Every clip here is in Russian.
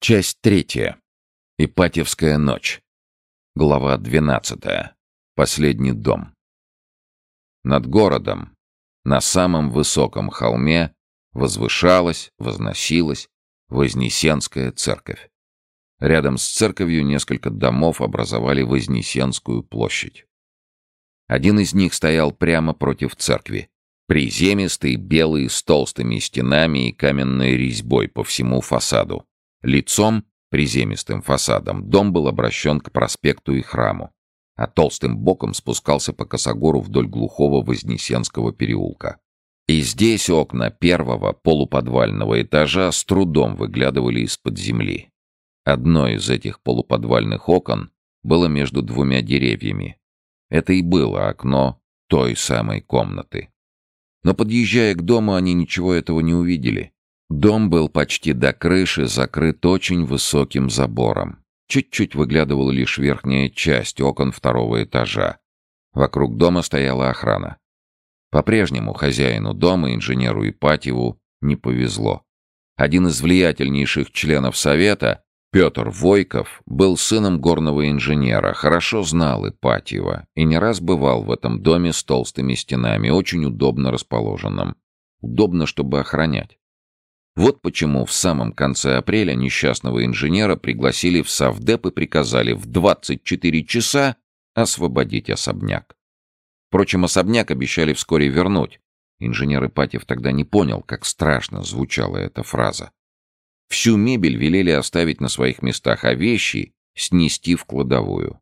Часть третья. Ипатьевская ночь. Глава двенадцатая. Последний дом. Над городом, на самом высоком холме, возвышалась, возносилась Вознесенская церковь. Рядом с церковью несколько домов образовали Вознесенскую площадь. Один из них стоял прямо против церкви, приземистый, белый, с толстыми стенами и каменной резьбой по всему фасаду. Лицом, приземистым фасадом, дом был обращен к проспекту и храму, а толстым боком спускался по косогору вдоль глухого Вознесенского переулка. И здесь окна первого полуподвального этажа с трудом выглядывали из-под земли. Одно из этих полуподвальных окон было между двумя деревьями. Это и было окно той самой комнаты. Но подъезжая к дому, они ничего этого не увидели. Дом был почти до крыши закрыт очень высоким забором. Чуть-чуть выглядывала лишь верхняя часть окон второго этажа. Вокруг дома стояла охрана. По-прежнему хозяину дома, инженеру Ипатьеву, не повезло. Один из влиятельнейших членов Совета, Петр Войков, был сыном горного инженера, хорошо знал Ипатьева и не раз бывал в этом доме с толстыми стенами, очень удобно расположенном. Удобно, чтобы охранять. Вот почему в самом конце апреля несчастного инженера пригласили в Совдеп и приказали в 24 часа освободить особняк. Впрочем, особняк обещали вскоре вернуть. Инженер Ипатьев тогда не понял, как страшно звучала эта фраза. Всю мебель велели оставить на своих местах, а вещи снести в кладовую.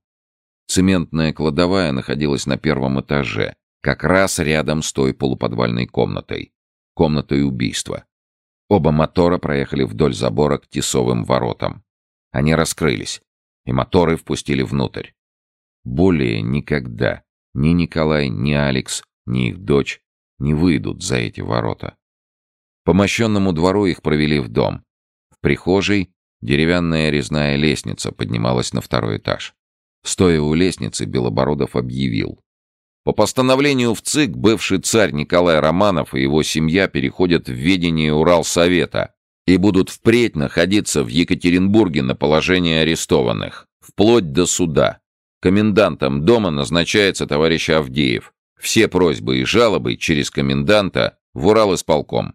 Цементная кладовая находилась на первом этаже, как раз рядом с той полуподвальной комнатой. Комнатой убийства. Оба мотора проехали вдоль забора к тесовым воротам. Они раскрылись, и моторы впустили внутрь. Более никогда ни Николай, ни Алекс, ни их дочь не выйдут за эти ворота. По мощенному двору их провели в дом. В прихожей деревянная резная лестница поднималась на второй этаж. Стоя у лестницы, Белобородов объявил. По постановлению в ЦИК бывший царь Николай Романов и его семья переходят в ведение Уралсовета и будут впредь находиться в Екатеринбурге на положении арестованных, вплоть до суда. Комендантом дома назначается товарищ Авдеев. Все просьбы и жалобы через коменданта в Урал исполком.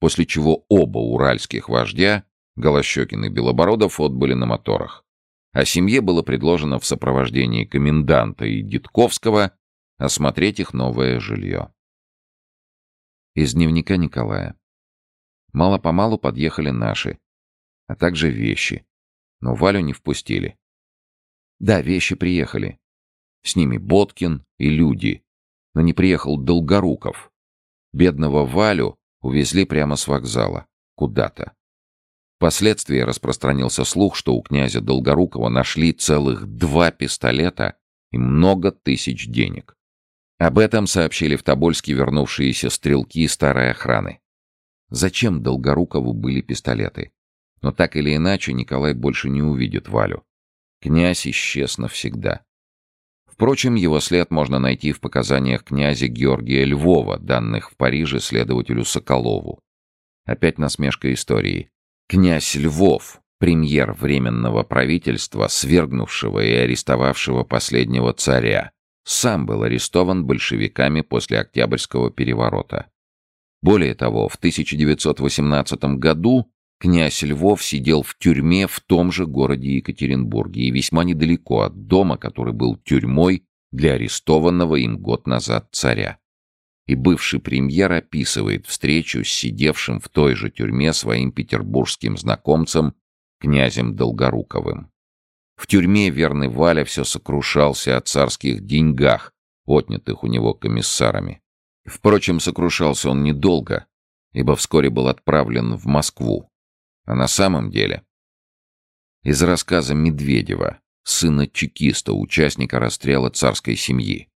После чего оба уральских вождя, Голощекин и Белобородов, отбыли на моторах. А семье было предложено в сопровождении коменданта и Дитковского осмотреть их новое жилье. Из дневника Николая. Мало-помалу подъехали наши, а также вещи, но Валю не впустили. Да, вещи приехали. С ними Боткин и люди. Но не приехал Долгоруков. Бедного Валю увезли прямо с вокзала. Куда-то. Впоследствии распространился слух, что у князя Долгорукова нашли целых два пистолета и много тысяч денег. Об этом сообщили в Тобольске вернувшиеся стрелки старой охраны. Зачем Долгорукову были пистолеты? Но так или иначе Николай больше не увидит Валю. Князь исчез навсегда. Впрочем, его след можно найти в показаниях князя Георгия Львова, данных в Париже следователю Соколову. Опять насмешка истории. Князь Львов, премьер Временного правительства, свергнувшего и арестовавшего последнего царя, сам был арестован большевиками после Октябрьского переворота. Более того, в 1918 году Князь Львов сидел в тюрьме в том же городе Екатеринбурге и весьма недалеко от дома, который был тюрьмой для арестованного им год назад царя. И бывший премьер описывает встречу с сидевшим в той же тюрьме своим петербургским знакомцем, князем Долгоруковым. В тюрьме верный Валя все сокрушался о царских деньгах, отнятых у него комиссарами. Впрочем, сокрушался он недолго, ибо вскоре был отправлен в Москву, а на самом деле... Из рассказа Медведева, сына чекиста, участника расстрела царской семьи.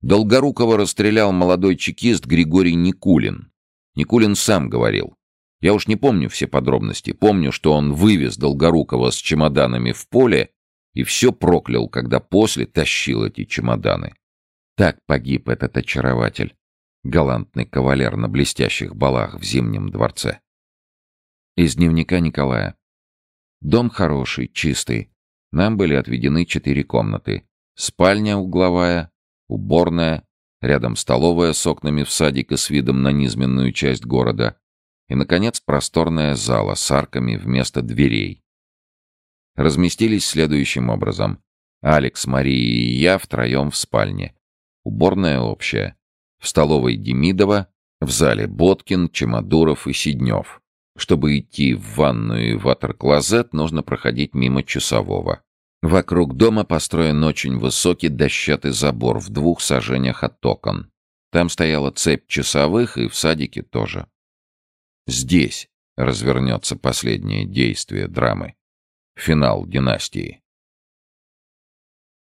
Долгорукова расстрелял молодой чекист Григорий Никулин. Никулин сам говорил. Я уж не помню все подробности. Помню, что он вывез Долгорукова с чемоданами в поле и все проклял, когда после тащил эти чемоданы. Так погиб этот очарователь, галантный кавалер на блестящих балах в Зимнем дворце. Из дневника Николая. Дом хороший, чистый. Нам были отведены четыре комнаты. Спальня угловая, уборная, рядом столовая с окнами в садик и с видом на низменную часть города. И, наконец, просторная зала с арками вместо дверей. Разместились следующим образом. Алекс, Мария и я втроем в спальне. Уборная общая. В столовой Демидова, в зале Боткин, Чемодуров и Сиднев. Чтобы идти в ванную и ватер-клозет, нужно проходить мимо часового. Вокруг дома построен очень высокий дощатый забор в двух сажениях от окон. Там стояла цепь часовых и в садике тоже. Здесь развернется последнее действие драмы. Финал династии.